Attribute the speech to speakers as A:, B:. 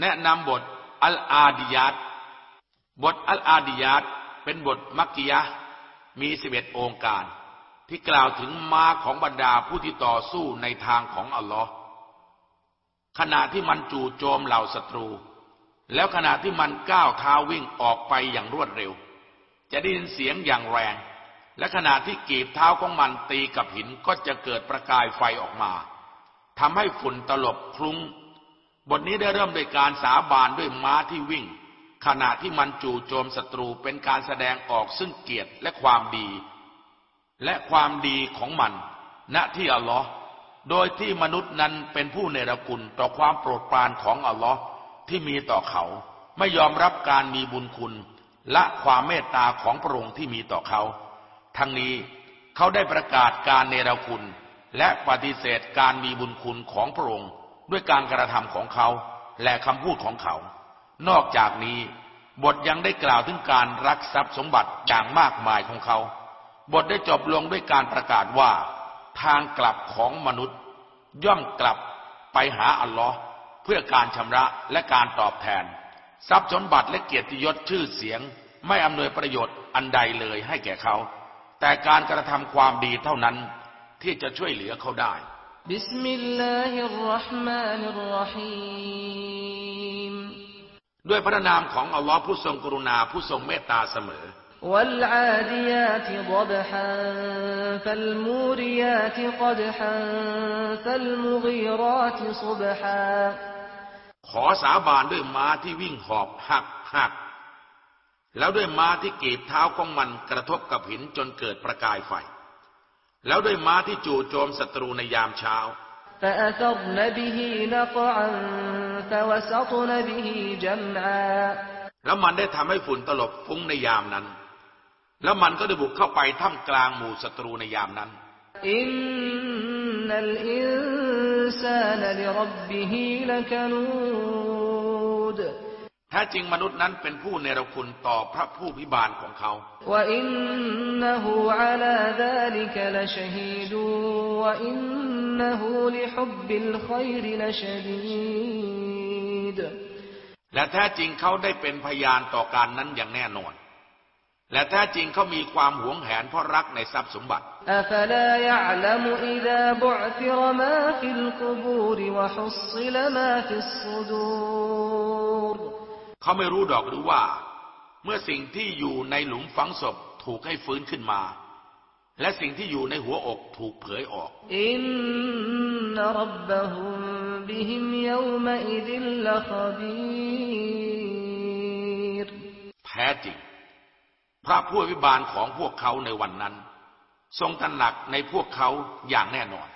A: แนะนำบทอัลอาดิยัตบทอัลอาดิยัตเป็นบทมักกิยะมีสิบเอ็ดองค์การ ที่กล่าวถึงมาของบรรดาผู้ที่ต่อสู้ในทางของอัลลอฮ์ขณะที่มันจู่โจมเหล่าศัตรู แล้วขณะที่มันก้าวเท้าวิ่งออกไปอย่างรวดเร็ว จะได้ยินเสียงอย่างแรง และขณะที่กีบเท้าของมันตีกับหินก็จะเกิดประกายไฟออกมาทำให้ฝุ่นตลบคลุ้ง บทนี้ได้เริ่มโดยการสาบานด้วยม้าที่วิ่ง ขณะที่มันจู่โจมศัตรูเป็นการแสดงออกซึ่งเกียรติและความดี และความดีของมัน ณที่อัลลอฮ์โดยที่มนุษย์นั้นเป็นผู้เนรคุณต่อความโปรดปรานของอัลลอฮ์ที่มีต่อเขา ไม่ยอมรับการมีบุญคุณ และความเมตตาของพระองค์ที่มีต่อเขา ทั้งนี้เขาได้ประกาศการเนรคุณ และปฏิเสธการมีบุญคุณของพระองค์ ด้วยการกระทำของเขาและคำพูดของเขา นอกจากนี้ บทยังได้กล่าวถึงการรักทรัพย์สมบัติอย่างมากมายของเขา บทได้จบลงด้วยการประกาศว่า ทางกลับของมนุษย์ ย่อมกลับไปหาอัลลอฮ์เพื่อการชำระและการตอบแทน ทรัพย์สมบัติและเกียรติยศชื่อเสียง ไม่อำนวยประโยชน์อันใดเลยให้แก่เขา แต่การกระทำความดีเท่านั้นที่จะช่วยเหลือเขาได้
B: บิสมิลลาฮิรราะห์มานิรราะฮีม
A: ด้วยพระนามของอัลลอฮ์ผู้ทรงกรุณาผู้ทรงเมตตาเสมอ
B: والعاديات ضبحا فالموريات قدحا فالمغيرات صبحا
A: ขอสาบานด้วยม้าที่วิ่งหอบหักหัก แล้วด้วยม้าที่กีบเท้าของมันกระทบกับหินจนเกิดประกายไฟ แล้วด้วยม้าที่จู่โจมศัตรูในยามเช้า แล้วมันได้ทำให้ฝุ่นตลบฟุ้งในยามนั้น แล้วมันก็ได้บุกเข้าไปท่ามกลางหมู่ศัตรูในยามนั้น อินนัลอินซานลิรับบิฮิลกนูดแท้จริงมนุษย์นั้นเป็นผู้เนรคุณต่อพระผู้พิบาลของเขา และแท้จริงเขาได้เป็นพยานต่อการนั้นอย่างแน่นอน และแท้จริงเขามีความหวงแหนเพราะรักในทรัพย์สมบัติ เขาไม่รู้ดอกหรือว่า เมื่อสิ่งที่อยู่ในหลุมฝังศพถูกให้ฟื้นขึ้นมา และสิ่งที่อยู่ในหัวอกถูกเผยออก อินนรับบะฮุมบิฮิมยวมอิดิลลคบีรแท้จริง พระผู้วิบาลของพวกเขาในวันนั้น ทรงตระหนักในพวกเขาอย่างแน่นอน